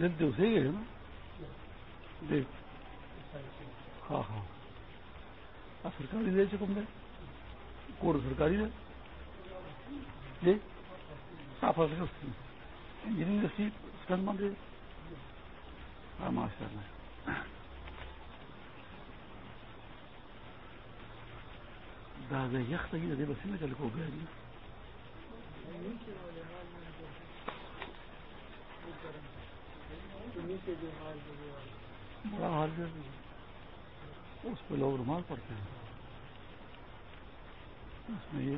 لیتے اسے ہی ہے نا۔ دیکھ۔ ہاں ہاں۔ سرکاری دے چکم دے کوڑ سرکاری دے جی آپ انجینئرنگ سیٹ سکند مند ہاں ماشاء اللہ۔ دا یخ ته دې بس نه کله کوګاری بڑا حال ہے۔ اس پہ لوگ رومال پڑتے ہیں۔ اس میں یہ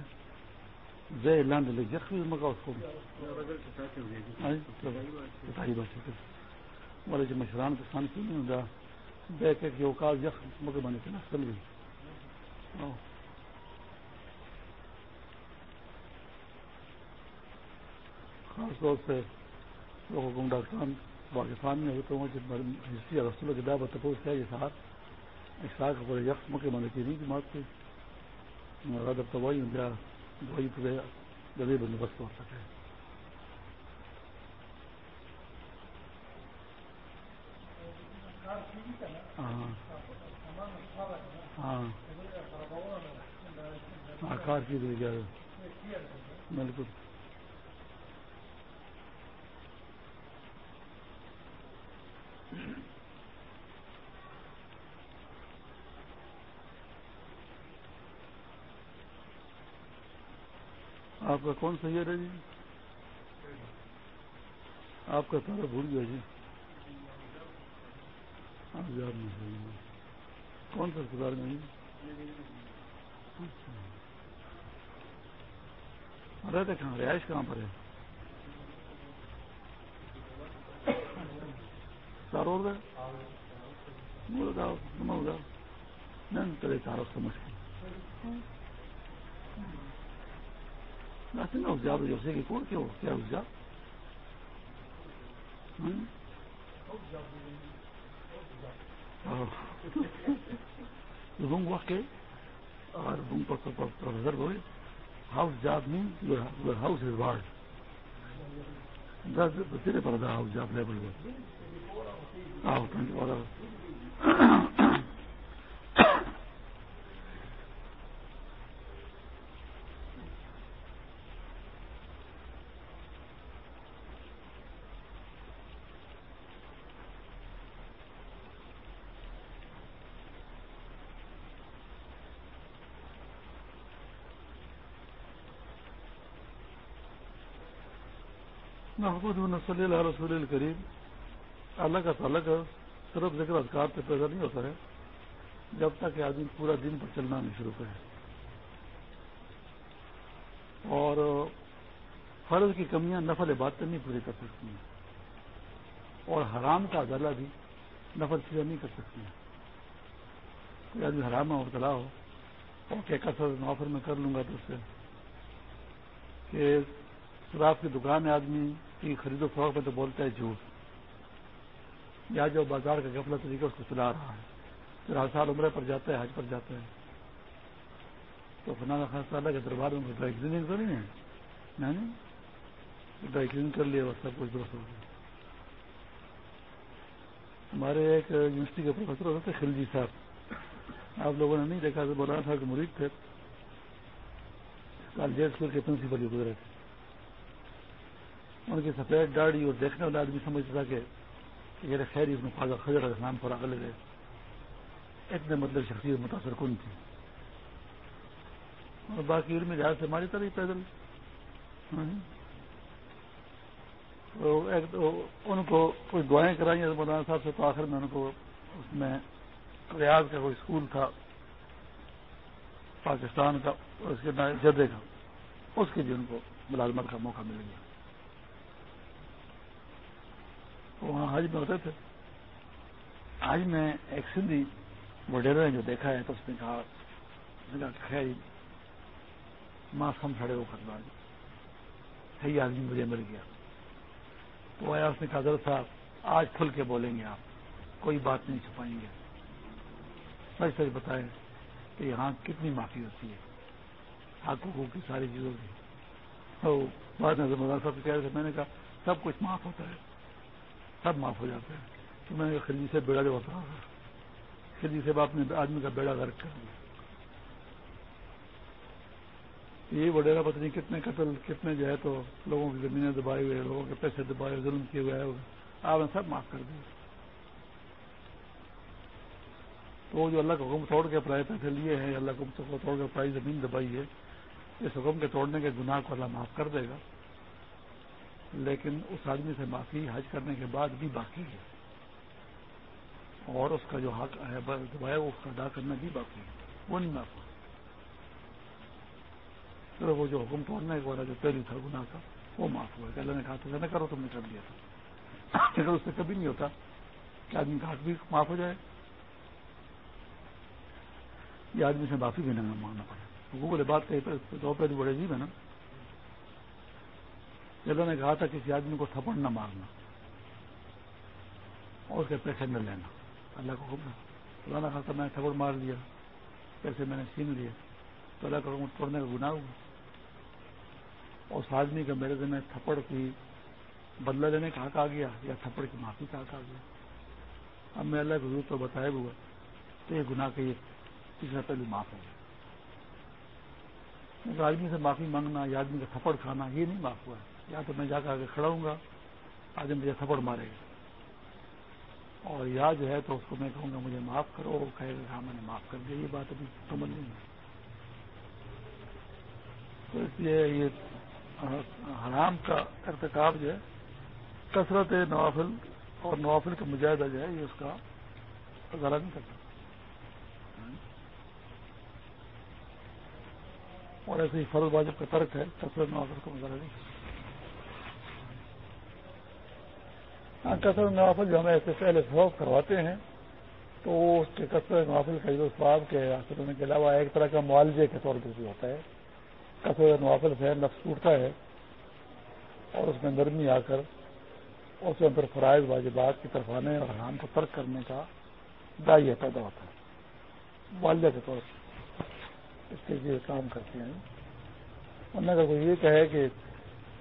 زے لاند لے جخ بھی مگا اس کو۔ بتائی بات ہے۔ والے جو مشران کے سان کیوں نہیں ہوں بے کے جو کاز جخ مگر بنے کے نسل بھی خاص طور سے لوگوں کو ڈاکٹران پاکستان میں ہوتا ہوں ہسٹری رسول کی دعوت تپوس کیا، یہ ساتھ اشتاق پورے یکس مکے مانے کی نہیں جماعت کی۔ ادب تباہی ہوں گیا، دوائی پورے جگہ بندوبست ہو سکے۔ ہاں۔, ہاں۔ ہاں۔ کار کی بالکل۔ آپ کا کون سا ہے جی؟ آپ کا سارا بھول گیا جی. کون سا اسپتال میں جی رہتے کہاں؟ رہائش کہاں پر ہے؟ سارو نہیں چاروں سمجھ زیادہ جیسے کہ کون کیا ہو کیا اس جا روم وقت اور روم پر پروفیسر ہوئے ہاؤس جاب مین ہاؤس از وارڈ تیرے پر ہاؤس جاب محمود صلی اللہ رسول الکریم۔ اللہ کا تعلق صرف ذکر اذکار سے پیدا نہیں ہوتا ہے، جب تک کہ آدمی پورا دن پر چلنا نہیں شروع کرے۔ اور فرض کی کمیاں نفل بات نہیں پوری کر سکتی ہیں۔ اور حرام کا ادالہ بھی نفل چیزیں نہیں کر سکتی ہیں۔ کوئی آدمی حرام میں مبتلا ہو، اور کہ کثر نوفر میں کر لوں گا تو اس سے۔ کہ شراب کی دکان ہے آدمی کی خرید و فروخت میں تو بولتا ہے جھوٹ۔ یا جو بازار کا غفلت طریقہ اس کو چلا رہا ہے۔ پھر ہر سال عمرے پر جاتا ہے حج پر جاتا ہے تو فنا خاص تعالیٰ کے دربار میں ڈرائی کلیننگ تو نہیں ہے؟ ڈرائی کلین کر لیا اور سب کچھ درست ہو گیا۔ ہمارے ایک یونیورسٹی کے پروفیسر ہوتے تھے، خلجی صاحب۔ آپ لوگوں نے نہیں دیکھا تو مولانا صاحب کے مرید تھے۔ کالج اسکول کے پرنسپل بھی گزرے تھے۔ ان کی سفید داڑھی اور دیکھنے والا آدمی سمجھتا تھا کہ یہ خیر اس میں خواجہ خضر اسلام پر اگلے گئے اتنے مطلب شخصیت متاثر کن تھی۔ اور باقی علم جہاز سے ہماری طرح پیدل۔ ہاں جی۔ تو ان کو کوئی دعائیں کرائی مولانا صاحب سے تو آخر میں ان کو اس میں ریاض کا کوئی اسکول تھا، پاکستان کا اس کے جدے کا، اس کے بھی ان کو ملازمت کا موقع مل گیا وہاں حج میں ہوتے تھے۔ آج میں ایک سندھی وڈیرا نے جو دیکھا ہے تو اس نے کہا خیر ماں سم کھڑے ہو کر صحیح آدمی مجھے مل گیا۔ تو آیا، اس نے کہا در صاحب، آج کھل کے بولیں گے آپ، کوئی بات نہیں چھپائیں گے۔ سچ سچ بتائیں کہ یہاں کتنی معافی ہوتی ہے حقوق کی ساری چیزوں کی۔ تو بعد میں صاحب کہہ رہے تھے، میں نے کہا، سب کچھ معاف ہوتا ہے۔ سب معاف ہو جاتے ہیں۔ کہ میں خرید سے بیڑا جو ہوتا خرید سے اپنے آدمی کا بیڑا غرق کر دیا۔ یہ وڈیرا پتنی کتنے قتل، کتنے جو ہے تو لوگوں کی زمینیں دبائے ہوئے لوگوں کے پیسے دبائے ظلم کیے ہوئے آپ نے سب معاف کر دیا۔ تو وہ جو اللہ کا حکم توڑ کے پرائے پیسے لیے ہیں، اللہ کو توڑ کے پرائی زمین دبائی ہے، اس حکم کے توڑنے کے گناہ کو اللہ معاف کر دے گا۔ لیکن اس آدمی سے معافی، حج کرنے کے بعد بھی باقی ہے۔ اور اس کا جو حق ہے دبایا اس کا ادا کرنا بھی باقی ہے۔ وہ نہیں معاف چلو وہ جو حکم توڑنے والا جو پہلی تھا، گناہ کا، وہ معاف ہوا۔ کہ اللہ نے کہا تھا نہ کرو تم نے کر دیا تھا۔ لیکن اس سے کبھی نہیں ہوتا کہ آدمی کا حق بھی معاف ہو جائے۔ یہ آدمی سے معافی بھی نہیں مانگنا پڑے۔ وہ بولے بات کہی دو پہلے بڑے عجیب ہے نا۔ اللہ نے کہا تھا کسی آدمی کو تھپڑ نہ مارنا اور اس کے پیسے نہ لینا۔ اللہ کو حکم اللہ نے کہا تھا، میں نے تھپڑ مار لیا، پیسے میں نے چھین لیے۔ تو اللہ کا حکم توڑنے کا گناہ ہوا۔ اس آدمی کا میرے دن میں تھپڑ کی بدلہ لینے کا حق آ گیا یا تھپڑ کی معافی کا حق آ گیا؟ اب میں اللہ کو ضرورت تو بتایا ہوا تو یہ گناہ کے یہ تیسرا پہلو معاف ہے آدمی سے معافی مانگنا یا آدمی کا تھپڑ کھانا یہ نہیں معاف ہوا ہے۔ یا تو میں جا کر آگے کھڑا ہوں گا آدمی مجھے تھپڑ مارے گا۔ اور یا جو ہے تو اس کو میں کہوں گا، مجھے معاف کرو۔ وہ کہے گا ہاں میں نے معاف کر دیا، یہ بات ابھی کمل نہیں ہے۔ تو اس لیے یہ حرام کا ارتکاب جو ہے، کثرت نوافل اور نوافل کا مجاہدہ جو ہے، یہ اس کا غلط نہیں کرتا۔ اور ایسے ہی فرض واجب کا ترک ہے، کثرت نوافل کا مظاہرہ نہیں ہاں ہاں، کثرت نوافل جو ہمیں ایسے پہلے فروغ کرواتے ہیں، تو اس کے کثرت نوافل کا جو سواب کے حاصل ہونے کے علاوہ ایک طرح کا معالجے کے طور پر بھی ہوتا ہے۔ کثرت نوافل سے نفس ٹوٹتا ہے اور اس میں نرمی آ کر اس میں پھر فرائض، واجبات کی طرف آنے اور حرام کو ترک کرنے کا دائیا پیدا ہوتا ہے۔ والدہ کے طور پر اس کے لیے کام کرتے ہیں۔ ورنہ اگر کوئی یہ کہے کہ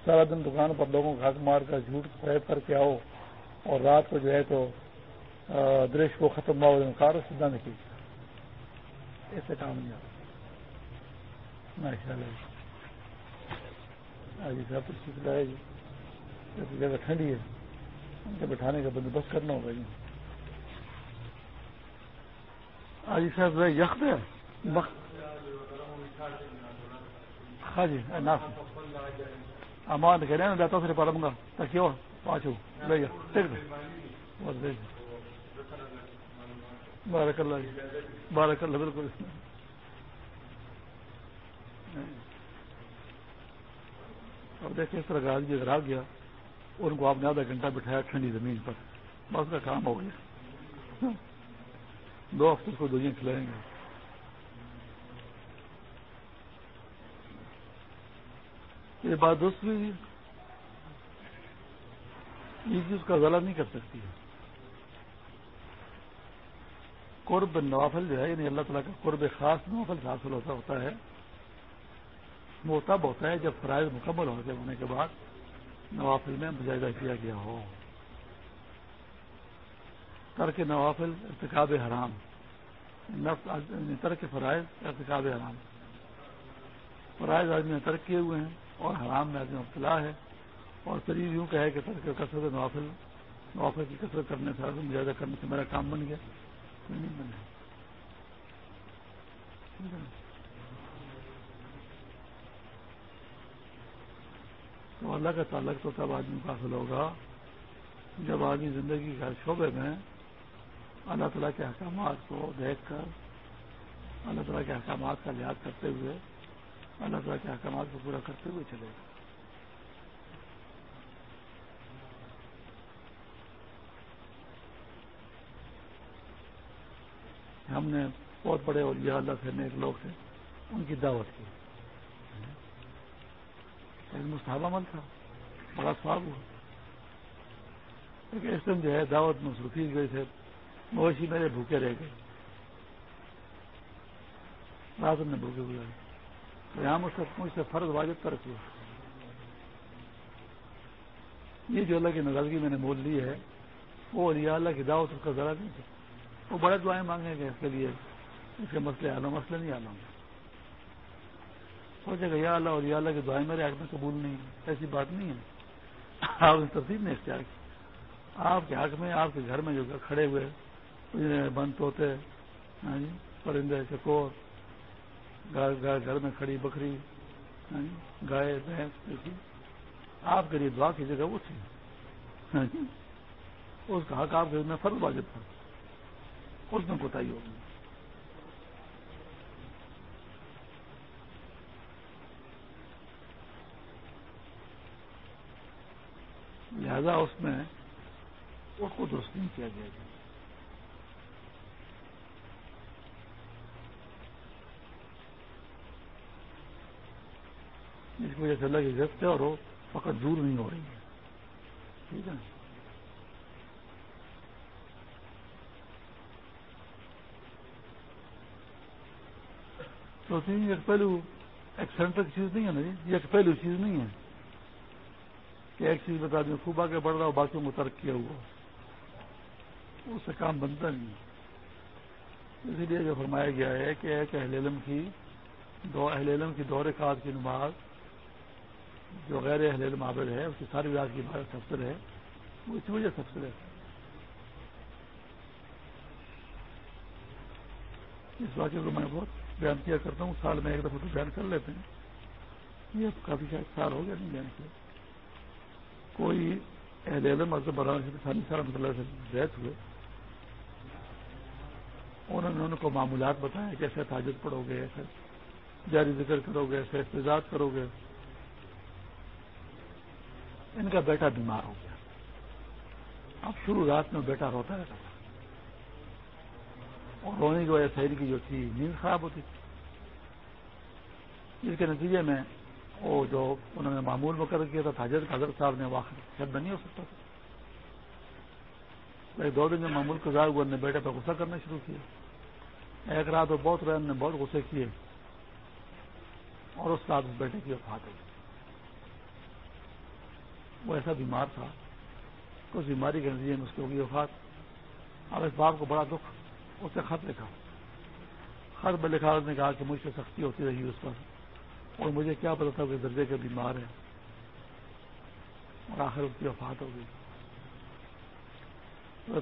سارا دن دکان پر لوگوں کا حق مار کر جھوٹ فریب کر کے آؤ اور رات کو جو ہے تو درش کو ختم ہوا کار سیدھا نہیں ایسے کام نہیں آتا۔ ماشاء اللہ جی صاحب کچھ سیکھ ہے جی۔ جگہ ٹھنڈی ہے۔ ان کے بٹھانے کا بندوبست کرنا ہوگا جی۔ آجی صاحب یخ ہے ہاں جی امان کہہ رہے ہیں جاتا سے پڑھوں گا۔ تاکہ اور پانچ لے جا ٹھیک بارک اللہ جی۔ بارک اللہ، بالکل۔ اب دیکھیں، اس طرح آدمی جی اگر آ گیا ان کو آپ نے آدھا گھنٹہ بٹھایا ٹھنڈی زمین پر۔ بس کا کام ہو گیا۔ دو ہفتے کو دنیا کھلائیں گے۔ یہ بات دوست بھی یہ چیز کا غلط نہیں کر سکتی ہے۔ قرب نوافل جو ہے یعنی اللہ تعالیٰ کا قرب خاص نوافل حاصل ہوتا ہوتا ہے وہ تب ہوتا ہے جب فرائض مکمل ہو گئے ہونے کے بعد نوافل میں مجاہدہ کیا گیا ہو۔ ترک نوافل ارتکاب حرام۔ یعنی ترک فرائض ارتکاب حرام۔ فرائض آدمی نے ترک کیے ہوئے ہیں اور حرام میں آدمی مبتلا ہے۔ اور شریر یوں کہے کہ ترک کثرت نوافل نوافل کی کثرت کرنے سے آدمی مجاہدہ کرنے سے میرا کام بن گیا۔ نہیں بنے تو اللہ کا تعلق تو تب آدمی کو حاصل ہوگا جب آدمی زندگی کے ہر شعبے میں اللہ تعالیٰ کے احکامات کو دیکھ کر، اللہ تعالیٰ کے احکامات کا لحاظ کرتے ہوئے، اللہ تعالیٰ کے احکامات کو پورا کرتے ہوئے چلے گا۔ ہم نے بہت بڑے اور یہ اللہ سے نیک لوگ تھے، ان کی دعوت کی۔ مستحب عمل تھا، بڑا سواب ہوا۔ اس دن جو ہے دعوت مصروفی گئی تھے مویشی میرے بھوکے رہ گئے۔ رات نے بھوکے گزارے یہاں مجھ سے مجھ سے فرض واجب ترک ہوا۔ یہ جو اللہ کی ناراضگی میں نے بول لی ہے، وہ اللہ کی دعوت اس کا ذرا نہیں تھا۔ وہ بڑے دعائیں مانگیں گے اس کے لیے اس کے مسئلے آنا مسئلے نہیں آنا سوچے گا یا اللہ اور یا اللہ کی دعائیں میرے حق میں قبول نہیں ایسی بات نہیں ہے۔ آپ نے ترتیب نے اختیار کی آپ کے حق میں آپ کے گھر میں جو کھڑے ہوئے بند ہوتے ہاں جی، پرندے چکور گھر میں کھڑی بکری ہاں جی، گائے بھینس آپ کے لیے دعا کی جگہ وہ تھی۔ ہاں جی، اس کا حق آپ کے میں فرق واجب تھا۔ اس میں کوتا ہوگی۔ لہذا اس میں اس کو درست نہیں کیا گیا جس کی وجہ سے اللہ کی گرفت ہے اور وہ فقط دور نہیں ہو رہی ہے۔ ٹھیک ہے تو ایک پہلو ایک سینٹر کی چیز نہیں ہے نا جی؟ یہ ایک پہلو چیز نہیں ہے کہ ایک چیز بتا دیں، خوب آگے بڑھ رہا ہو، باقیوں کو ترک کیا ہوا۔ اس سے کام بنتا نہیں۔ اسی لیے جو فرمایا گیا ہے کہ ایک اہل علم کی دو اہل علم کی دور کاد کی نماز جو غیر اہل علم عابد ہے، اس کی ساری رات کی بات سفر ہے، وہ اسی وجہ سفر ہے۔ اس واقعے کو میں بہت بیان کیا کرتا ہوں، سال میں ایک دفعہ تو بیان کر لیتے ہیں۔ یہ کافی شاید سال ہو گیا نہیں بیان کیا کوئی اہل علم حضرت برانا رحمۃ اللہ سے مطلب بیت ہوئے۔ انہوں نے ان کو معمولات بتایا کیسے تاجد پڑھو گے، ایسے جاری ذکر کرو گے، ایسے احتجاج کرو گے۔ ان کا بیٹا بیمار ہو گیا۔ اب شروع رات میں بیٹا روتا رہتا تھا۔ اور رونے کی وجہ شہر کی جو تھی نیند خراب ہوتی تھی۔ جس کے نتیجے میں وہ جو انہوں نے معمول مقرر کیا تھا حضرت حضرت صاحب نے واقع شد نہیں ہو سکتا تھا۔ دو دن میں معمول گزار ہوا نے بیٹے پہ غصہ کرنا شروع کیا۔ ایک رات وہ بہت رہے نے بہت غصے کیے۔ اور اس رات اس بیٹے کی وفات ہو گئی وہ ایسا بیمار تھا کہ اس بیماری کے نتیجے میں اس کی ہوگی وفات۔ اب اس باپ کو بڑا دکھ۔ اس نے خط لکھا۔ خط میں لکھا، اس نے کہا کہ مجھ سے سختی ہوتی رہی اس پر۔ اور مجھے کیا پتا تھا کہ درجے کا بیمار ہے۔ اور آخر اس کی وفات ہو گئی۔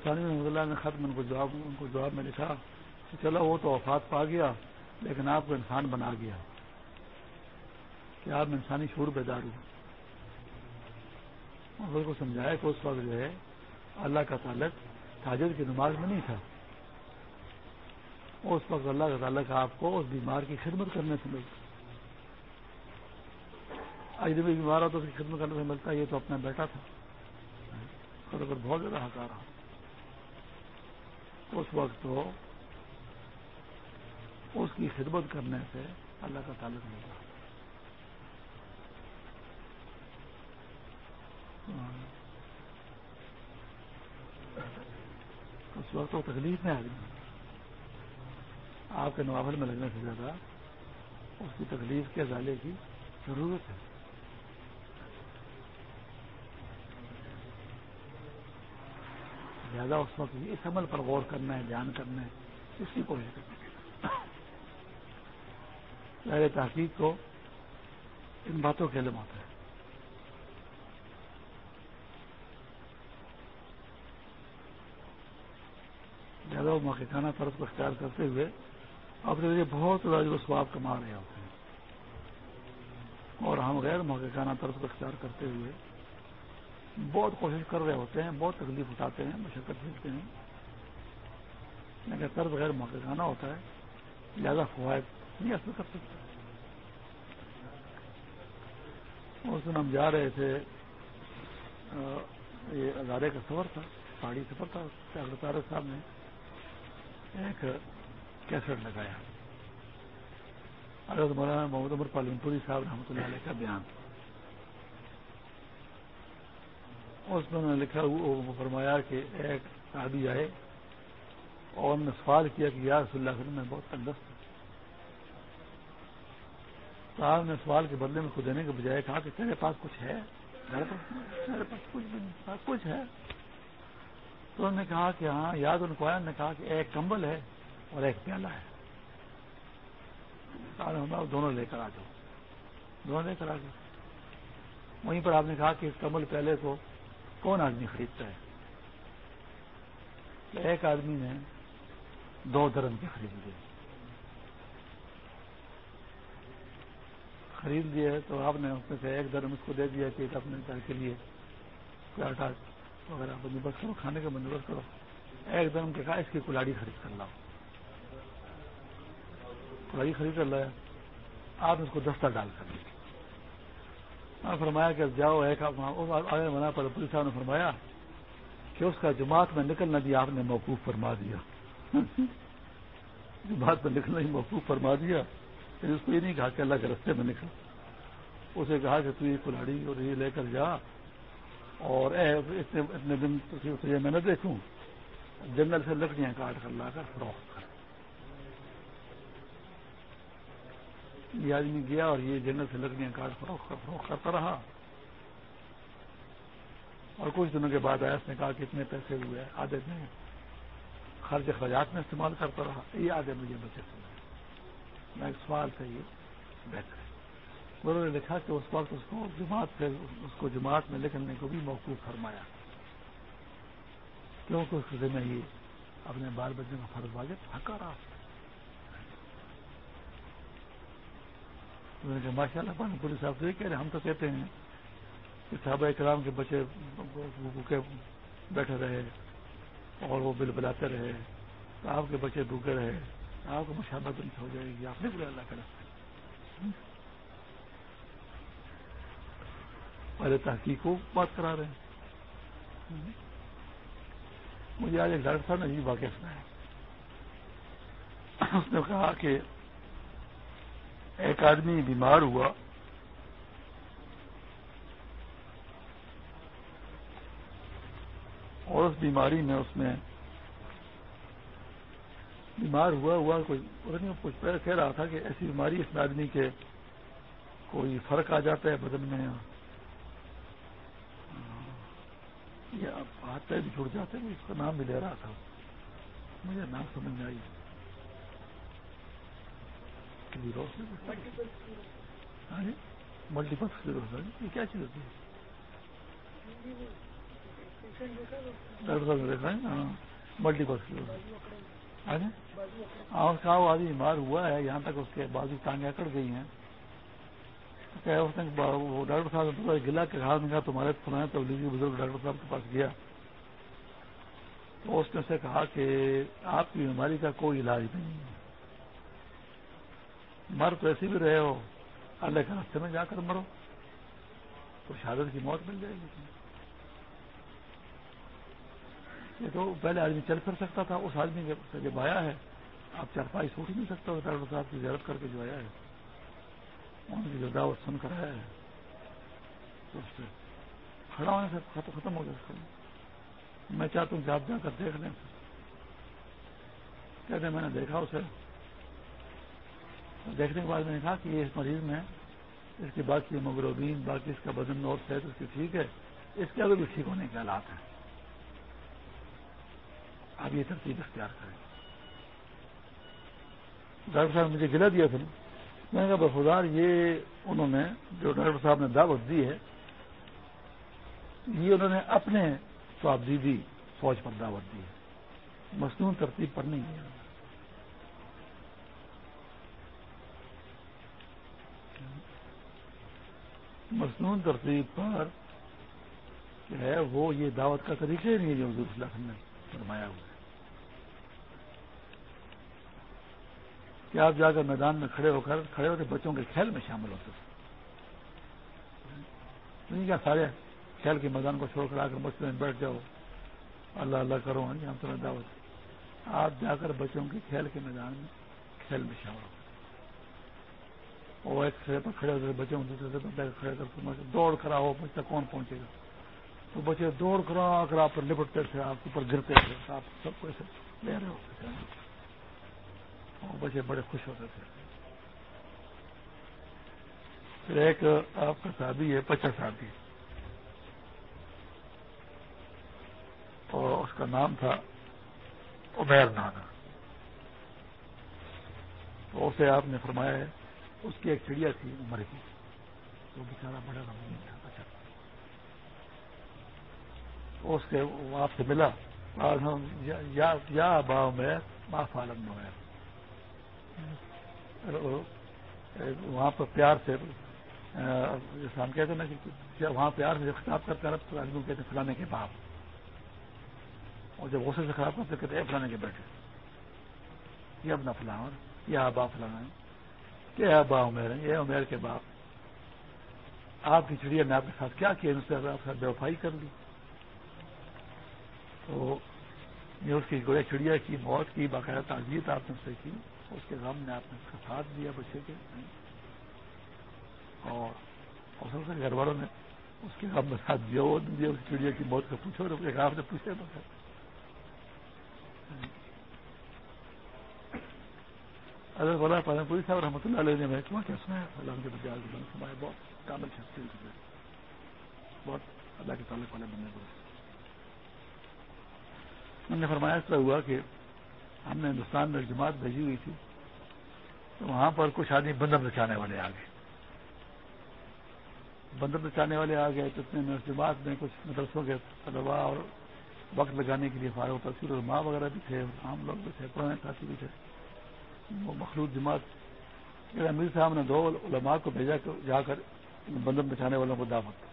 ثانی محمد اللہ نے خط میں ان کو جواب، ان کو جواب میں لکھا کہ چلو وہ تو وفات پا گیا، لیکن آپ کو انسان بنا گیا۔ کہ آپ انسانی شور بیدار ہوئے۔ اور کو سمجھایا کہ اس وقت جو ہے اللہ کا تعلق تاجر کی نماز میں نہیں تھا۔ اس وقت اللہ کا تعلق آپ کو اس بیمار کی خدمت کرنے سے ملتا آج جب بیمار ہو تو اس کی خدمت کرنے سے ملتا ہے، یہ تو اپنا بیٹا تھا۔ اگر بہت زیادہ ہکا رہا اس وقت تو اس کی خدمت کرنے سے اللہ کا تعلق ملتا اس وقت تو تکلیف میں آدمی آپ کے نوافل میں لگنے سے زیادہ اس کی تکلیف کے ازالے کی ضرورت ہے۔ زیادہ اس وقت اس عمل پر غور کرنا ہے، دھیان کرنا ہے، اس کی کوشش کرنا ہے۔ تحقیق کو ان باتوں کے علم ہوتا ہے۔ زیادہ وہ محققانہ طرف کو اختیار کرتے ہوئے اپنے لیے بہت زیادہ سواب کما رہے ہوتے ہیں اور ہم غیر محققانہ طرف کو اختیار کرتے ہوئے بہت کوشش کر رہے ہوتے ہیں، بہت تکلیف اٹھاتے ہیں، مشقت سیکھتے ہیں۔ لیکن طرز غیر موقع ہوتا ہے زیادہ فوائد نہیں حاصل کر سکتے۔ اس دن ہم جا رہے تھے یہ ادارے کا سفر تھا، پہاڑی سفر تھا صاحب نے ایک کیسٹ لگایا؟ حضرت مولانا محمد عمر پالمپوری صاحب رحمۃ اللہ علیہ کا بیان۔ تھا اس میں نے لکھا، وہ فرمایا کہ ایک صحابی آئے اور انہوں نے سوال کیا کہ یا رسول اللہ میں بہت تندرست ہوں۔ صاحب نے سوال کے بدلے میں کو دینے کے بجائے کہا کہ تیرے پاس کچھ ہے؟ میرے پاس کچھ بھی نہیں کچھ ہے۔ تو انہوں نے کہا کہ ہاں یاد ان کو آیا نے کہا کہ ایک کمبل ہے۔ اور ایک پیالہ ہے۔ دونوں لے کر آ جاؤ۔ دونوں لے کر آ جاؤ۔ وہیں پر آپ نے کہا کہ اس کمبل پیالے کو کون آدمی خریدتا ہے؟ ایک آدمی نے دو درم کے خرید لیے۔ خرید لیے تو آپ نے اس میں سے ایک درم اس کو دے دیا کہ اپنے گھر کے لیے آٹا وغیرہ بندوبست کرو، کھانے کا بندوبست کرو۔ ایک درم کے کہا، اس کی کلاڑی خرید کر لاؤ۔ کلاڑی خرید کر لایا آپ اس کو دستہ ڈال کر لیا فرمایا کہ جاؤ ایک آگے پر پولیس صاحب نے فرمایا کہ اس کا جماعت میں نکلنا بھی آپ نے موقوف فرما دیا۔ جماعت میں نکلنا ہی موقوف فرما دیا۔ پھر اس کو یہ نہیں کہا کہ اللہ کے رستے میں نکل۔ اسے کہا کہ تو یہ کلاڑی اور یہ لے کر جا۔ اور اتنے اتنے دن تجھے میں نہ دیکھوں۔ جنگل سے لکڑیاں کاٹ کر لا کر فروخت کر یہ آدمی گیا اور یہ جنگل سے لکڑیاں کاٹ فروخت کرتا رہا۔ اور کچھ دنوں کے بعد آیا اس نے کہا کہ اتنے پیسے ہوئے آدھے میں خرچ اخراجات میں استعمال کرتا رہا۔ یہ آدھے مجھے بچے سنا میں ایک سوال تھا یہ، بہتر ہے۔ انہوں نے لکھا کہ اس وقت اس کو جماعت سے اس کو جماعت میں لکھنے کو بھی موقوف فرمایا۔ کیونکہ اس میں یہ اپنے بال بچوں کا فرض واجب تھکا رہا۔ ماشاء اللہ پولیس صاحب سے کہہ رہے ہم تو کہتے ہیں کہ صحابہ کرام کے بچے بھوکے بیٹھے رہے اور وہ بل بلاتے رہے، آپ کے بچے بھوکے رہے، آپ کو مشابت ہو جائے گی، آپ نے بلا اللہ کرا پہلے تحقیق کو بات کرا رہے ہیں۔ مجھے آج ایک ڈاکٹر صاحب نے یہ واقعہ سنا ہے اس نے کہا کہ ایک آدمی بیمار ہوا اور اس بیماری میں اس میں بیمار ہوا ہوا کوئی کچھ پہلے کہہ رہا تھا کہ ایسی بیماری اس میں آدمی کے کوئی فرق آ جاتا ہے بدن میں۔ یا ہاتھ پہ بھی چھوٹ جاتے ہیں، اس کا نام بھی لے رہا تھا۔ مجھے نام سمجھ میں آئی۔ ملٹیپل یہ کیا چیز ہوتی ہے ڈاکٹر صاحب ملٹیپل کا وہ آدمی بیمار ہوا ہے، یہاں تک اس کے بازو ٹانگیں اکڑ گئی ہیں۔ اس نے وہ ڈاکٹر صاحب نے گلا کے ہاتھ میں کہا تمہارے سنایا تو بزرگ ڈاکٹر صاحب کے پاس گیا تو اس نے سے کہا کہ آپ کی بیماری کا کوئی علاج نہیں ہے۔ مر تو ایسے بھی رہے ہو، اللہ کے راستے میں جا کر مرو، تو شہادت کی موت مل جائے گی۔ یہ تو پہلے آدمی چل پھر سکتا تھا، اس آدمی کے جب آیا ہے آپ چارپائی سوٹ ہی نہیں سکتا ڈاکٹر صاحب کی زیارت کر کے جو آیا ہے ان کی جو دعوت سن کر آیا ہے، تو اس سے کھڑا ہونے سے ختم ہو جائے میں چاہتا ہوں کہ آپ جا کر دیکھ لیں۔ کہتے ہیں، میں نے دیکھا اسے۔ دیکھنے کے بعد میں نے کہا کہ یہ اس مریض میں، اس کی بات کی ہیموگلوبین باقی اس کا بدن اور صحت اس کی ٹھیک ہے، اس کے اگر بھی ٹھیک ہونے کے حالات ہیں۔ آپ یہ ترتیب اختیار کریں۔ ڈاکٹر صاحب نے مجھے گلا دیا تھا میں نے کہا بخودار یہ انہوں نے، جو ڈاکٹر صاحب نے دعوت دی ہے، یہ انہوں نے اپنے دی فوج پر دعوت دی ہے۔ مصنوع ترتیب پر نہیں ہے۔ مصنوع ترتیب پر جو ہے وہ یہ دعوت کا طریقہ ہی نہیں ہے جو حضور نے فرمایا ہوا ہے۔ کہ آپ جا کر میدان میں کھڑے ہو کر، کھڑے ہوتے بچوں کے کھیل میں شامل ہوتے تھے۔ کیا سارے کھیل کے میدان کو چھوڑ کر آ کر بچوں میں بیٹھ جاؤ۔ اللہ اللہ کرو ہاں جی ہم تمہیں دعوت۔ آپ جا کر بچوں کے کھیل کے میدان میں، کھیل میں شامل ہوتے اور ایک سرے پر کھڑے ہوتے بچوں دوسرے سے کھڑے کر جی، دوڑ کر آؤ بچہ تک کون پہنچے گا؟ تو بچے دوڑ کر آ کر آپ پر لپٹتے تھے، آپ کے اوپر گرتے تھے آپ سب کو ایسے لے رہے ہوتے تھے۔ اور بچے بڑے خوش ہوتے تھے۔ پھر ایک آپ کا شادی ہے پچا شادی۔ اور اس کا نام تھا عمیر نانا تو اسے آپ نے فرمایا ہے اس کی ایک چڑیا تھی عمر کی وہ بیچارا بڑا تھا۔ اچھا اس کے آپ سے ملا یا با عمیر ما فالم عمیر وہاں پر پیار سے جیسے ہم کہتے ہیں نا کہ وہاں پیار سے خطاب کرتے ہیں تو آدمی کہتے ہیں فلانے کے باپ۔ اور جب غصے سے خراب کرتے، کہتے ہیں فلانے کے بیٹے، یہ اپنا فلاں، یہ آبا فلانا ہے۔ کیا ابا عمیر ہیں یہ عمیر کے باپ۔ آپ کی چڑیا نے آپ کے ساتھ کیا کیا سے آپ ساتھ وفائی کر لی۔ تو یہ اس کی گوڑے چڑیا کی موت کی باقاعدہ تعزیت آپ نے سے کی۔ اس کے غم نے آپ نے اس کا ساتھ دیا بچے کے۔ اور سب سے گھر والوں نے اس کے غم میں ساتھ دیا۔ وہ دیا اس چڑیا کی موت کا پوچھو آپ نے پوچھے تو اگر بولا پانا پوری صاحب رحمۃ اللہ علیہ نے میں کیا سنا ہے اللہ کے بجائے سنایا بہت کامل شخصی بہت اللہ کے تعلق والے بننے کو انہوں نے فرمایا، اس طرح ہوا کہ ہم نے ہندوستان میں جماعت بھیجی ہوئی تھی، تو وہاں پر کچھ آدمی بندر بچانے والے آ گئے۔ بندر بچانے والے آ گئے تو اتنے میں اس جماعت میں کچھ مدرسوں کے طلبا اور وقت لگانے کے لیے فارغ تصویر اور ماں وغیرہ بھی تھے، عام لوگ بھی تھے، پرانے ساتھی بھی تھے۔ وہ مخلوط جماعت امیر صاحب نے دو علماء کو بھیجا جا کر بندر بچانے والوں کو دعوت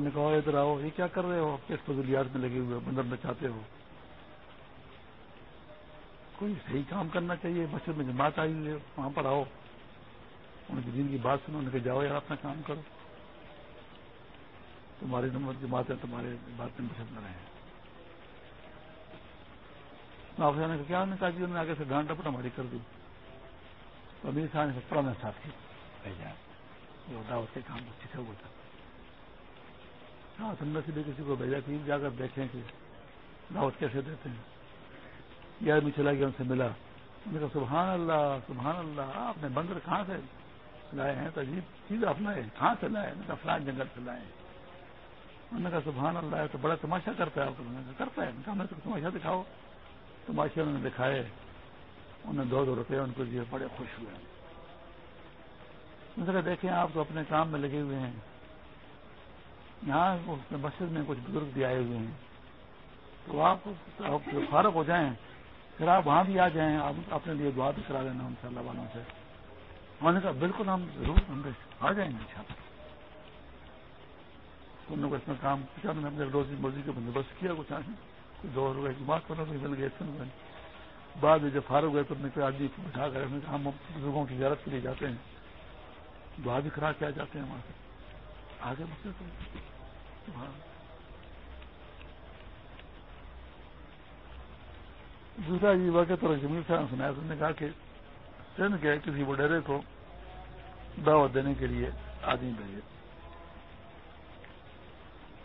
نے کہا ادھر آؤ یہ کیا کر رہے ہو؟ کس فضولیات میں لگے ہوئے بندر بچاتے ہو۔ کوئی صحیح کام کرنا چاہیے، مسجد میں جماعت آئی ہوئی ہے، وہاں پر آؤ۔ ان کی دین کی بات سنو، ان کے جاؤ، یار، اپنا کام کرو۔ تمہاری نمبر جماعت ہے تمہارے بات میں پسند رہے ہیں۔ نے کیا نے کہا جی؟ انہوں نے آگے سے ڈانٹ ڈپٹ ہماری کر دی۔ تو امیر صاحب نے پڑھنا ساتھ بھیجا وہ دعوت کے کام اچھی سے وہ تھا۔ ہاں سے بھی کسی کو بھیجا کہ جا کر دیکھیں کہ دعوت کیسے دیتے ہیں۔ یہ آدمی چلا گیا، ان سے ملا۔ انہوں نے کہا، سبحان اللہ سبحان اللہ، آپ نے بندر کہاں سے لائے ہیں؟ تو عجیب چیز آپ لائے کہاں سے لائے؟ فلان جنگل سے لائے انہوں نے کہا، سبحان اللہ ہے تو بڑا تماشا کرتا ہے آپ۔ کرتا ہے۔ کہا میں تو تماشا دکھاؤ۔ تماشے انہوں نے دکھائے، انہوں نے دو دو روپے ان کو دیے، بڑے خوش ہوئے نے دیکھیں، آپ تو اپنے کام میں لگے ہوئے ہیں۔ یہاں مسجد میں کچھ بزرگ بھی آئے ہوئے ہیں۔ تو آپ فارغ ہو جائیں، پھر آپ وہاں بھی آ جائیں، آپ اپنے لیے دعا بھی کرا دینا ان شاء اللہ والوں سے۔ انہوں نے کہا، بالکل، ہم ضرور ہم آ جائیں گے ان شاء اللہ انہوں اس میں کام کیا انہوں نے اپنے روزی مرضی کا بندوبست کیا، کچھ آگے کچھ دو روپئے کی بات کرنا مل گئے، سن بعد میں جب فارغ ہوئے تو نے کوئی آدمی کو بٹھا کر ہم بزرگوں کی زیارت کے لیے جاتے ہیں۔ دعا بھی خراب کیا جاتے ہیں وہاں سے۔ آگے بچے تو دوسرا یہ واقعہ تو جمیل صاحب نے سنایا نے کہا کہ سندھ کے کسی وڈیرے کو دعوت دینے کے لیے آدمی بھیجے۔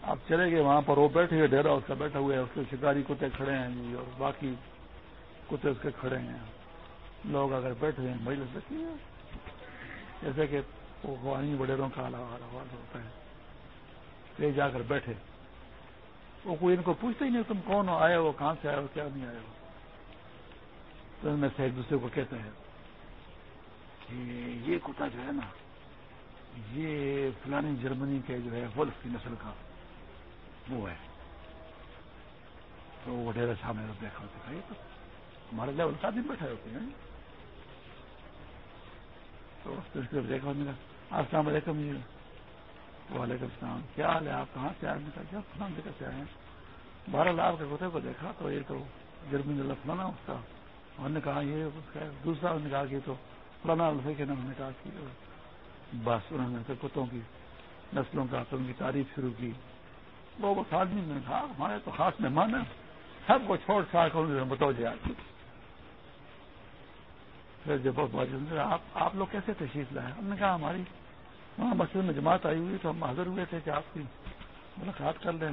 آپ چلے گئے، وہاں پر وہ بیٹھے ہوئے، ڈیرا اس کا بیٹھا ہوا ہے، اس کے شکاری کتے کھڑے ہیں جی اور باقی کتے اس کے کھڑے ہیں۔ لوگ اگر بیٹھے ہیں، مجلس رکھی ہے۔ جیسے کہ وہ وڈیروں کا حوال ہوتا ہے۔ کہ جا کر بیٹھے۔ وہ کوئی ان کو پوچھتے ہی نہیں، تم کون ہو؟ آئے ہو کہاں سے آئے ہو کیا نہیں آئے ہو تو ان میں سے ایک دوسرے کو کہتے ہیں، کہ یہ کتا جو ہے نا، یہ فلانی جرمنی کے جو ہے، ولف کی نسل کا۔ وہ ہے تو وہ ڈیرا سامنے دیکھا ہوتا ہے تو ہمارے لیول کا بھی بیٹھے ہوتے ہیں تو اس کو دیکھا میرا السلام علیکم جی وعلیکم السلام کیا حال ہے آپ کہاں سے آئے کہا کیا فلان جگہ سے آئے ہیں بارہ لاکھ کے کتے کو دیکھا تو یہ تو جرمنی اللہ فلانا اس کا انہوں نے کہا یہ اس کا دوسرا انہوں نے کہا کہ تو فلانا الفے کے انہوں نے کہا کہ بس انہوں نے کتوں کی نسلوں کا تو ان کی تعریف شروع کی وہ بس آدمی نے کہا، ہمارے تو خاص مہمان ہیں، سب کو چھوڑ چھاڑ کر بتاؤ جی آج۔ پھر جب بہت آپ آپ لوگ کیسے تشریف لائے؟ ہم نے کہا، ہماری وہاں مسجد میں جماعت آئی ہوئی تو ہم حاضر ہوئے تھے کہ آپ کی ملاقات کر لیں۔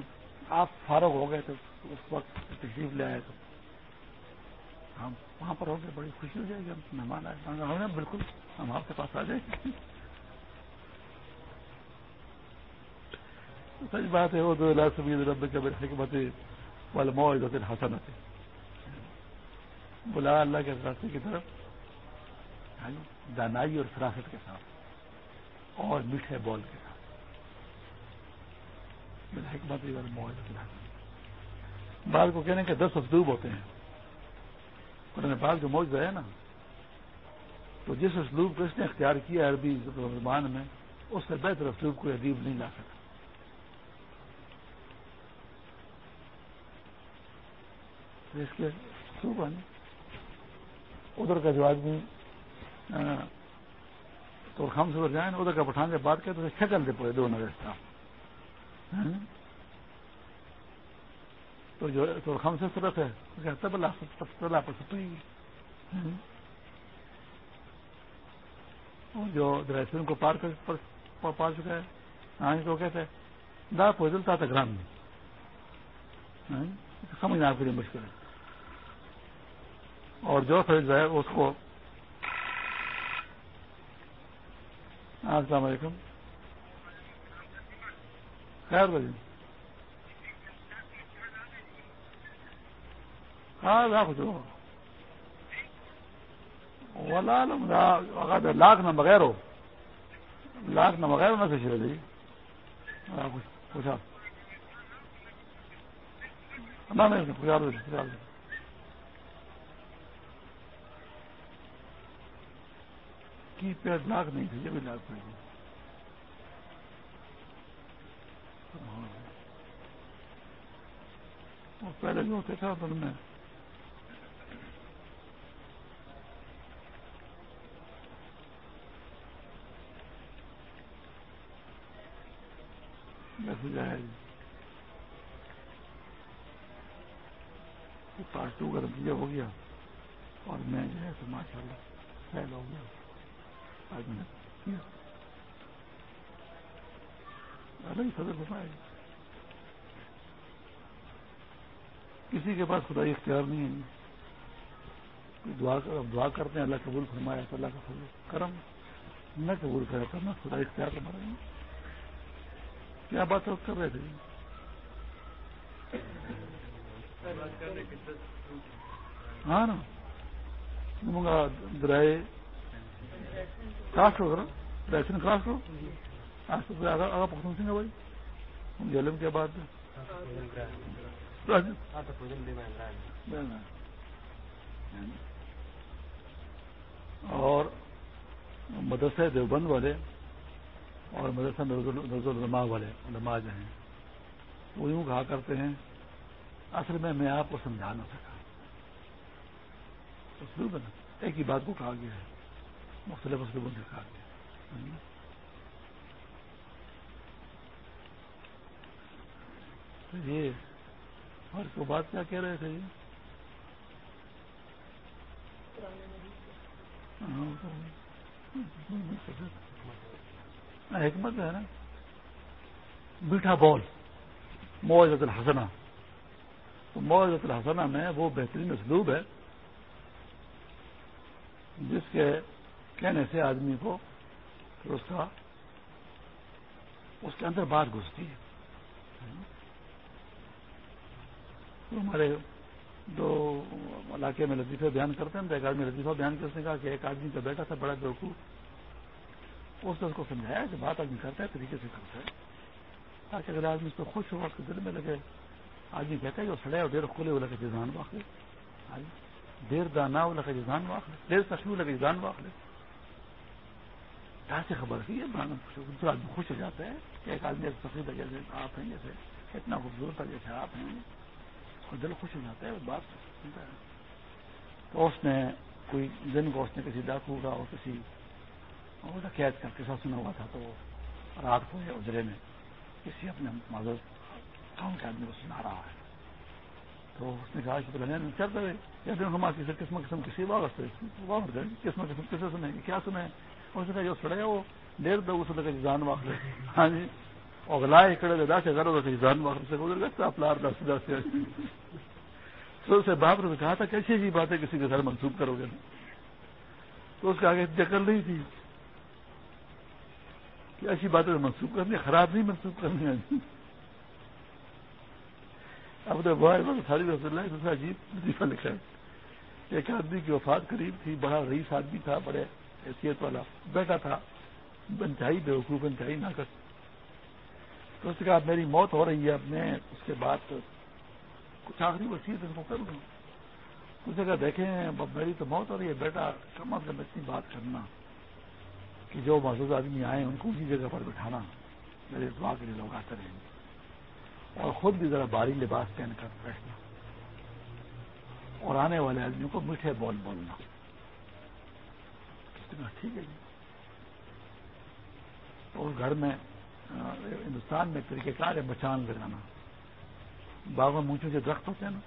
آپ فارغ ہو گئے تو اس وقت تشریف لے آئے تو۔ ہم وہاں پر ہو گئے بڑی خوشی ہو جائے گی، ہم مہمان آئے۔ ہاں، بالکل، ہم آپ کے پاس آ جائیں۔ گے سچ بات ہے، وہ دو رب کے حکمت والے موج ہوتے حسن ہوتے بلا اللہ کے راستے کی طرف یعنی دانائی اور فراست کے ساتھ، اور میٹھے بول کے ساتھ۔ حکمت بال کو کہنے کے دس اسلوب ہوتے ہیں۔ انہوں نے پاک جو موجود ہے نا، تو جس اسلوب کو اس نے اختیار کیا عربی زبان میں، اس سے بہتر اسلوب کوئی ادیب نہیں لا سکتا۔ اس کے اسلوب ادھر کا جو آدمی تو ہم سے جائیں، ادھر کا پٹھان سے بات کرے تو شکل دے پڑے دونوں ہاں؟ رستہ تو جو، تو ہم سے صرف ہے۔ جو درائسن کو پار کر پا چکا ہے ہاں تو کہتے ہیں دا پوزل تھا گرام میں سمجھنا آپ کے لیے مشکل ہے۔ اور جو جو ہے اس کو۔ السلام علیکم۔ خیر بھائی ہاں لاکھ نہ بغیر ہو۔ لاکھ نہ بغیر ہونا سے جی پوچھا نہیں کی پیڑ لاکھ نہیں تھی، یہ بھی لاکھ پڑے گی پہلے جو ہوتے تھا ان میں۔ جائے۔ پارٹ ٹو کا نتیجہ ہو گیا اور میں جو ہے ماشاء اللہ فیل ہو گیا۔ صدر گھمائے کسی کے پاس خدائی اختیار نہیں ہے جی۔ دعا دعا کرتے ہیں، اللہ قبول فرمایا تو اللہ کا کرم نہ قبول کرے تو نہ خدا اختیار تو کیا بات کر رہے تھے؟ ہاں نا۔ درائے کراس کرو ذرا ریسن کراس کرو آج تو آگا پختون سنگھ بھائی جلم کے بعد اور مدرسہ دیوبند والے اور مدرسہ نظر الما والے علماء جو ہیں وہ یوں کہا کرتے ہیں اصل میں میں آپ کو سمجھا نہ سکا ایک ہی بات کو کہا گیا ہے مختلف اسلوبوں سے کھا گیا یہ اور کو بات کیا کہہ رہے تھے یہ؟ ہاں، حکمت ہے نا۔ میٹھا بال موجود الحسنہ۔ تو موجود الحسنہ میں وہ بہترین اسلوب ہے، جس کے کہنے سے آدمی کو پھر اس کا اس کے اندر بات گھستی ہے۔ تو ہمارے دو علاقے میں لطیفے بیان کرتے ہیں ایک آدمی لطیفہ بیان کرتے کہا کہ ایک آدمی کا بیٹا تھا، بڑا بیوقوف۔ اس نے اس کو سمجھایا کہ بات آدمی کرتا ہے، طریقے سے کرتا ہے۔ تاکہ اگر آدمی اس کو خوش ہوا اس کے دل میں لگے، آدمی کہتا ہے کہ وہ سڑے اور دیر کھلے وہ لگے جان واقع۔ دیر دانا وہ لگے جان واقع۔ دیر تشوی لگے جان واقع۔ سے خبر کی دوسرا آدمی خوش ہو جاتا ہے کہ ایک آدمی سفید جیسے آپ ہیں، جیسے اتنا خوبصورت ہے جیسے آپ ہیں۔ اور دل خوش ہو جاتا ہے بات سنتا ہے۔ تو اس نے کوئی دن کو اس نے کسی ڈاکو کا اور کسی ڈکیت کا قصہ سنا ہوا تھا تو رات کو اجرے میں کسی اپنے معذرت کام کے آدمی کو سنا رہا ہے۔ تو اس نے کہا کہ پہلے چلتا یا ہم کسی قسم قسم کسی واپس قسم قسم کیسے سنیں گے کیا سنیں؟ اس نے جو سڑے وہ ڈیر دو اس لگے جی جان واخلے ہاں جی۔ اگلا کڑے دا سے غرض ہوتے جان واخل سے گزر گئے آپ لار دس دس تو اسے باپ نے کہا تھا کیسی ایسی بات ہے کسی کے گھر منسوخ کرو گے۔ تو اس کے آگے جکل نہیں تھی کہ ایسی باتیں منسوخ کرنی خراب نہیں منسوخ کرنی اب تو بھائی ساری رسول اللہ دوسرا عجیب لطیفہ لکھا ہے۔ ایک آدمی کی وفات قریب تھی، بڑا رئیس آدمی تھا، بڑے حیثیت والا۔ بیٹا تھا۔ بنچائی بے حقوق بنچائی نہ کر تو اس نے کہا میری موت ہو رہی ہے، اب میں اس کے بعد کچھ آخری وسیعت ان کو کر دوں۔ اسے کہا، دیکھیں میری تو موت ہو رہی ہے، بیٹا، کم از کم اتنی بات کرنا کہ جو موجود آدمی آئے، ان کو اسی جگہ پر بٹھانا۔ میرے دعا کے لیے لوگ آتے رہیں گے۔ اور خود بھی ذرا باری لباس پہن کر بیٹھنا۔ اور آنے والے آدمیوں کو میٹھے بول بولنا۔ ٹھیک ہے جی۔ اور گھر میں ہندوستان میں طریقہ کار ہے بچان لگانا۔ باغوں میں جو درخت ہوتے ہیں نا،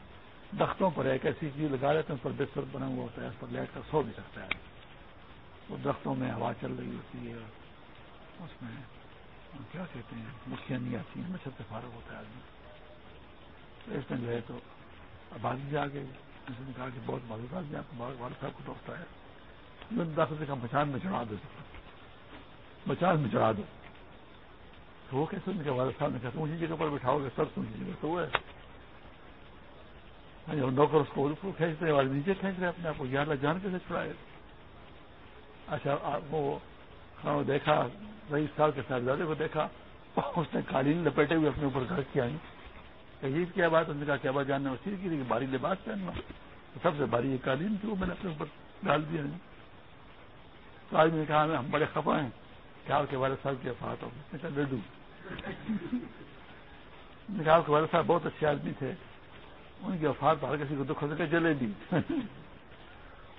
درختوں پر ایک ایسی چیز لگا دیتے ہیں، اس پر بستر بنا ہوا ہوتا ہے، اس پر لیٹ کر سو بھی سکتا ہے۔ وہ درختوں میں ہوا چل رہی ہوتی ہے، اس میں کیا کہتے ہیں، مکھیاں نہیں آتی ہیں، مچھر سے فارغ ہوتا ہے آدمی۔ اس میں جو ہے تو آبادی سے آگے کسی نے کہا کہ بہت معلوم آدمی آپ کو والد صاحب کو دوست ہے۔ داخل سے کم میں چڑھا دو بچان میں چڑھا دو تو وہ کیسے ان کے والد صاحب نے کہا اسی جگہ پر بٹھاؤ گے، سب اونچی جگہ تو وہ ہے۔ ہاں جی، نوکر اس کو کھینچتے ہیں والے نیچے کھینچ رہے اپنے آپ کو۔ یار جان کیسے چھڑائے۔ اچھا وہ ہاں دیکھا، رئیس صاحب کے صاحبزادے کو دیکھا، اس نے قالین لپیٹے ہوئے اپنے اوپر گھر کیا عجیب کیا بات اس نے کہا، کیا بات جاننے وسیع کی کہ باری لباس پہننا۔ سب سے باری یہ قالین تھی، وہ میں نے اپنے اوپر ڈال دیا۔ تو آج میں نے کہا ہم بڑے خفا ہیں کیا آپ کے والد صاحب کی افات ہو اس کہا لڈو کہا آپ کے والد صاحب بہت اچھے آدمی تھے۔ ان کی افات ہر کسی کو دکھ ہو جلے دی۔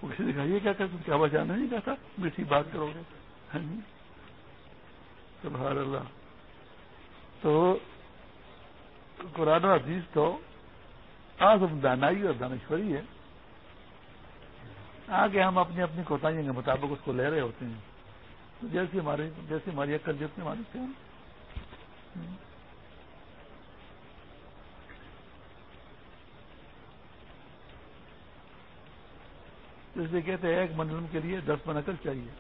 کسی نے کہا، یہ کیا کرتے کیا آواز جانا نہیں کہتا میٹھی بات کرو گے۔ سبحان اللہ۔ تو قرآن عزیز تو آج دانائی اور دانشوری ہے۔ آگے ہم اپنی اپنی کوتاہیوں کے مطابق اس کو لے رہے ہوتے ہیں۔ تو جیسے ہماری جیسے ہماری عقل جتنے ہماری سے اس لیے کہتے ہیں ایک منڈلم کے لیے دس منقل چاہیے۔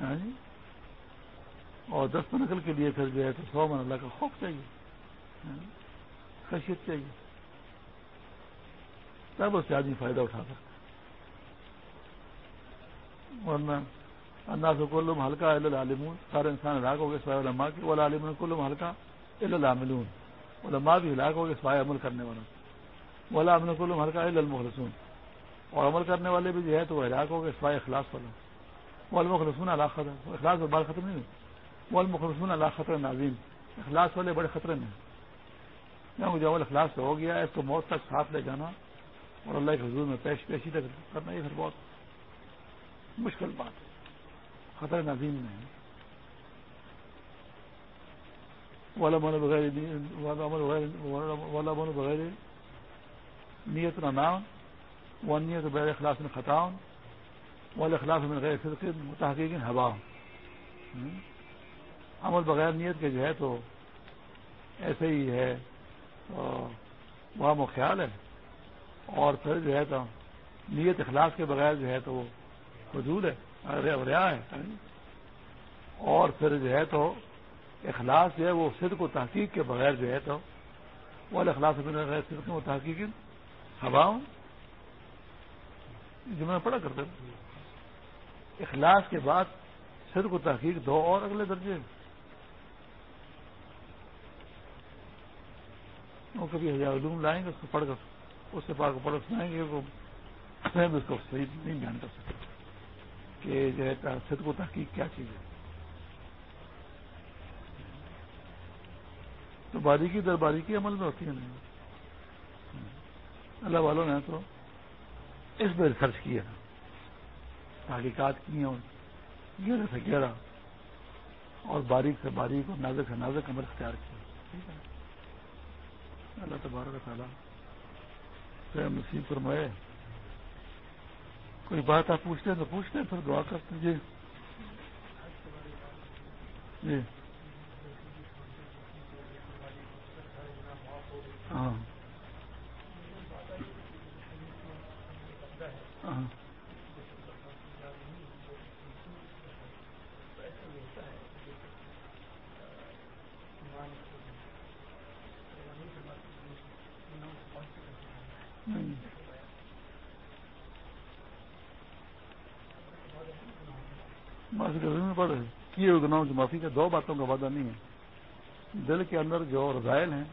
ہاں جی؟ اور دس منقل کے لیے پھر جو ہے تو سو من اللہ کا خوف چاہیے۔ ہاں جی؟ خشیت چاہیے۔ تب اس سے آدمی فائدہ اٹھا سکتا ورنہ اللہ سے کلم ہلکا العالمون، سارے انسان ہلاک ہو گئے سوائے علماء کے وہ عالم کلم ہلکا العاملون۔ علماء بھی ہلاک ہو گئے، سوائے عمل کرنے والا ولا امن کلم ہلکا المخلصون۔ اور عمل کرنے والے بھی جو ہے تو وہ ہلاک ہو گئے، سوائے اخلاص والا وہ المخلصون اللہ خطر، اخلاص اور بال ختم نہیں وہ المخلصون اللہ خطر ناظیم اخلاص والے بڑے خطرے میں کیونکہ جو عمل اخلاص سے ہو گیا ہے اس کو موت تک ساتھ لے جانا اور اللہ کے حضور میں پیش پیشی تک کرنا، یہ پھر بہت مشکل بات ہے۔ خطر نظیم میں ہے بغیر نیت نہ نام وہ نیت بغیر اخلاص میں خطاؤں والے اخلاص میں غیر فرق متحقیق ہوا عمل بغیر نیت کے جو ہے تو ایسے ہی ہے۔ وہاں وہ خیال ہے۔ اور پھر جو ہے تو نیت اخلاص کے بغیر جو ہے تو وہ وجود ہے ریا ہے اور پھر جو ہے تو اخلاص جو ہے وہ صدق و تحقیق کے بغیر جو ہے تو وہ اخلاص صدق و تحقیق ہوا جو میں پڑھا کرتا اخلاص کے بعد صدق و تحقیق دو اور اگلے درجے۔ وہ کبھی ہزار علوم لائیں گے، اس کو پڑھ کر، اس سے پڑھ کر پڑھ سنائیں گے، وہ اس کو صحیح نہیں بیان کر سکتے کہ جو ہے صدق و تحقیق کیا چیز ہے۔ تو باریکی در باریکی عمل میں ہوتی ہے نہیں اللہ والوں نے تو اس میں ریسرچ کیا۔ تحقیقات کی ہیں گہرے سے گہرا اور باریک سے باریک اور نازک سے نازک عمل اختیار کیا۔ اللہ تبارک تعالیٰ نصیب فرمائے۔ کوئی بات آپ پوچھتے ہیں تو پوچھتے ہیں، پھر دعا کرتے دیجیے جی۔ ہاں۔ ہاں معافی کا ضمن پڑ کیے ہوئے گناہوں کی معافی کا دو باتوں کا وعدہ نہیں ہے۔ دل کے اندر جو رضائل ہیں،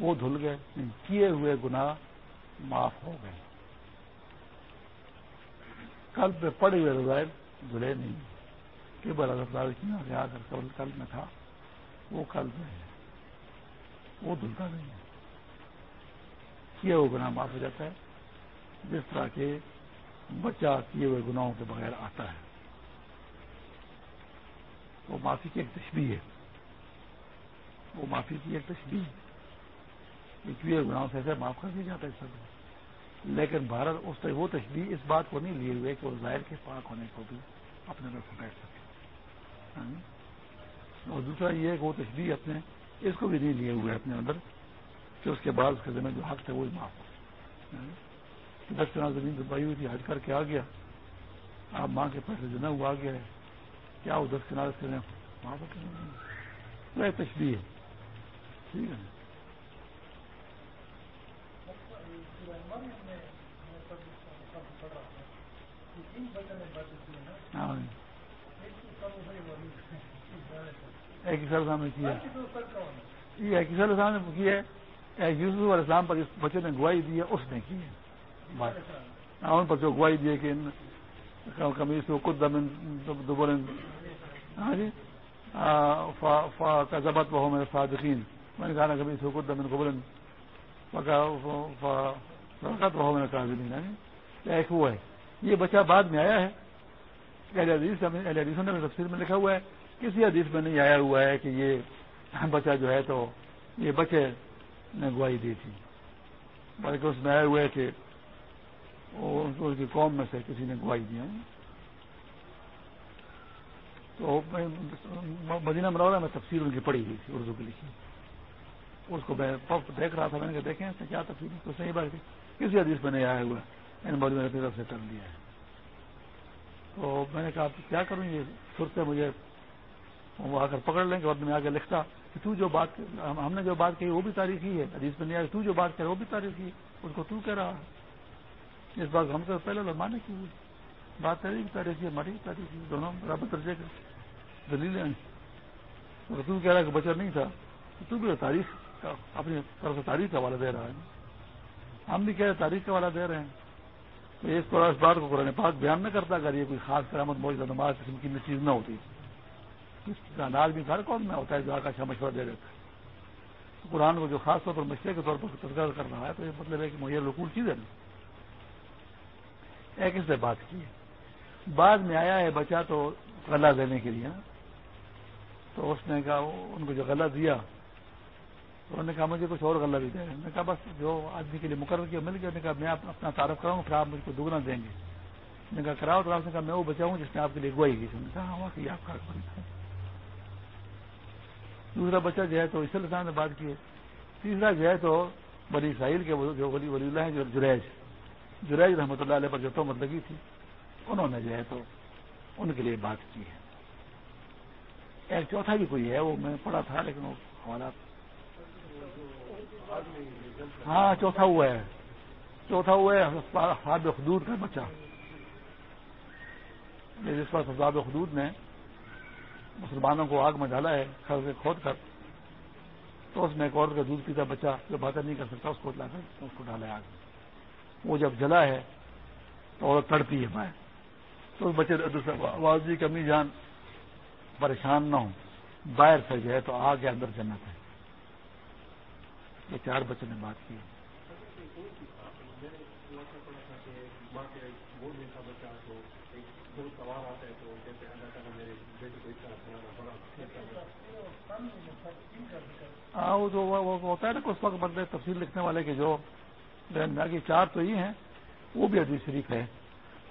وہ دھل گئے کیے ہوئے گناہ معاف ہو گئے۔ کل پہ پڑے ہوئے رضائل دھلے نہیں۔ کہ بڑا رفتار کی آ کر کل میں تھا، وہ کل میں ہے۔ وہ دھلتا نہیں ہے۔ کیا ہوا گناہ معاف ہو جاتا ہے، جس طرح کے بچہ کیے ہوئے گناہوں کے بغیر آتا ہے۔ وہ معافی کی ایک تشبیح ہے۔ وہ معافی کی ایک تشبیح ہے۔ کیے گناہوں سے ایسے معاف کر دیا جاتا ہے سب لیکن بھارت اس وہ تشبیح اس بات کو نہیں لیے ہوئے کہ وہ ظاہر کے پاک ہونے کو بھی اپنے میں پھینک سکے۔ ہاں جی؟ اور دوسرا یہ ہے کہ وہ تشبیح اپنے اس کو بھی نہیں لیے ہوئے اپنے اندر کہ اس کے بعد اس کے ذمہ جو حق تھے وہی معاف ہو۔ ہاں جی؟ دس طرح زمین دبائی ہوئی تھی، حج کر کے آ گیا۔ آپ ماں کے پیسے جنا ہوا آ گیا ہے۔ کیا دس کنارے سے معاف ہو تشریح ہے ٹھیک ہے ایک ہی سال کیا یہ ایک ہی سال نے کی ہے یوسف علیہ السلام پر اس بچے نے گواہی دی ہے اس نے کی ہے ان پر جو گواہی دی ہے کہ کمیز کو خود دوبارہ ہاں جی؟ ضبط وہ میرے صادقین میں نے کہا نا کبھی خود دمن قبل فقط وہ میرے قابل ایک وہ ہے۔ یہ بچہ بعد میں آیا ہے۔ اہل حدیث اہل حدیث نے تفصیل میں لکھا ہوا ہے۔ کسی حدیث میں نہیں آیا ہوا ہے کہ یہ بچہ جو ہے تو یہ بچے نے گواہی دی تھی۔ بلکہ اس میں آئے ہوئے کہ ان کی قوم میں سے کسی نے گواہی دی تو مدینہ منورہ میں تفصیل ان کی پڑھی ہوئی تھی، اردو کی لکھی۔ اس کو میں دیکھ رہا تھا، میں نے کہا دیکھیں کیا تفصیل تو صحیح بات تھی کسی حدیث میں نہیں آیا ہوا، ان بڑی میں طرف سے کر لیا ہے۔ تو میں نے کہا، کیا کروں، یہ سرتے مجھے وہ آ کر پکڑ لیں گے اور میں آ کے لکھتا کہ تو جو بات ہم نے جو بات کہی وہ بھی تاریخ ہی ہے، حدیث میں نہیں آئی تو جو بات کرے وہ بھی تاریخ ہی اس کو تو کہہ رہا ہے۔ اس بات ہم سے پہلے لمانے کی ہوئی بات تیری بھی تاریخ ہے، ہماری تاریخ دونوں برابر درجے کے دلیلیں اگر تو کہہ رہا کہ بچہ نہیں تھا، تو تو بھی تاریخ کا اپنی طرف سے تاریخ کا حوالہ دے رہا ہے۔ ہم بھی کہہ رہے تاریخ کا حوالہ دے رہے ہیں۔ تو اس طرح اس بات کو قرآن پاک بیان نہ کرتا، اگر یہ کوئی خاص کرامت موجود نماز قسم کی چیز نہ ہوتی۔ اناج بھی گھر کون میں ہوتا ہے جو آ کا اچھا مشورہ دے دیتا ہے قرآن کو جو خاص طور پر مشورے کے طور پر تذکر کر رہا ہے، تو یہ مطلب ہے کہ مہیا رکول چیز ہے نا ایک سے بات کی ہے۔ بعد میں آیا ہے بچہ تو غلہ دینے کے لیے تو اس نے کہا ان کو جو غلہ دیا، تو انہوں نے کہا، مجھے کچھ اور غلہ بھی دے نے کہا، بس جو آدمی کے لیے مقرر کیا، مل گیا۔ نے کہا، میں اپنا تعارف کراؤں، پھر آپ مجھ کو دگنا دیں گے۔ نے کہا، کراؤ تو آپ نے کہا، میں وہ بچاؤں جس نے آپ کے لیے گوائی کی کہا ہاں کہ آپ کا دوسرا بچہ جو ہے تو اس نے بات کی ہے۔ تیسرا جو ہے تو بلی ساحل کے جو ولی ولی اللہ ہیں، جو جریج۔ جریج رحمۃ اللہ علیہ پر جو تہمت لگی تھی، انہوں نے جو ہے تو ان کے لیے بات کی ہے۔ ایک چوتھا بھی کوئی ہے، وہ میں پڑھا تھا، لیکن وہ حوالات ہاں چوتھا ہوا ہے۔ چوتھا ہوا ہے حساب حدود کا بچہ۔ جس پر حساب حدود نے مسلمانوں کو آگ میں ڈالا ہے گھر سے کھود کر۔ تو اس میں ایک عورت کا دودھ پیتا بچہ جو باتیں نہیں کر سکتا، اس کو لا کر، اس کو ڈالا ہے آگ میں۔ وہ جب جلا ہے تو عورت تڑپی ہے میں تو بچے آواز جی کمی جان، پریشان نہ ہوں۔ باہر سے جو ہے تو آگ اندر جنت ہے۔ یہ چار بچوں نے بات کی۔ ہاں وہ جو ہوتا ہے نا اس وقت بندے تفصیل لکھنے والے کے جو باقی چار تو ہی ہیں، وہ بھی حدیث شریف ہے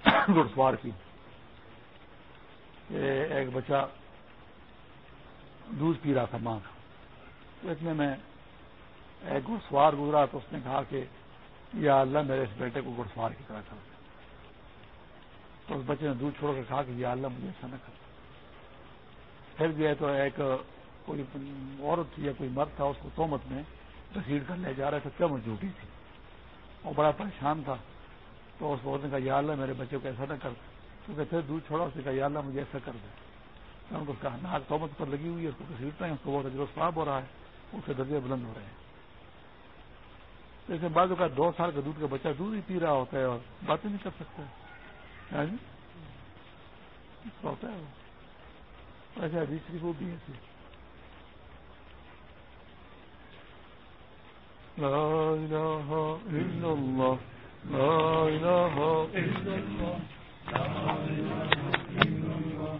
گھڑ سوار کی ایک بچہ دودھ پی رہا تھا ماں کا۔ اتنے میں ایک گھڑ سوار گزرا تو اس نے کہا کہ یا اللہ میرے اس بیٹے کو گھڑ سوار کی طرح کر۔ تو اس بچے نے دودھ چھوڑ کے کہا کہ یا اللہ مجھے ایسا نہ کر۔ پھر جو ہے تو ایک کوئی عورت تھی یا کوئی مرد تھا، اس کو تومت میں گھسیٹ کر لے جا رہے تھے کم جھوٹی تھی اور بڑا پریشان تھا۔ تو اس عورت نے کہا، یا اللہ، میرے بچے کو ایسا نہ کر۔ کیونکہ پھر دودھ چھوڑا۔ اسے کہا، یا اللہ، مجھے ایسا کر دے۔ میں ان کو ناک تومت پر لگی ہوئی ہے، اس کو کسیٹنا ہے اس کو بہت اجر صاف ہو رہا ہے۔ اس کے درجے بلند ہو رہے ہیں۔ جیسے بعض کا دو سال کا دودھ کا بچہ دودھ ہی پی رہا ہوتا ہے اور باتیں نہیں کر سکتا ہاں جی؟ ہوتا ہے وہ۔ ایسے حدیث شریف وہ بھی ایسے لا إله إلا الله. لا إله إلا الله. لا إله إلا الله.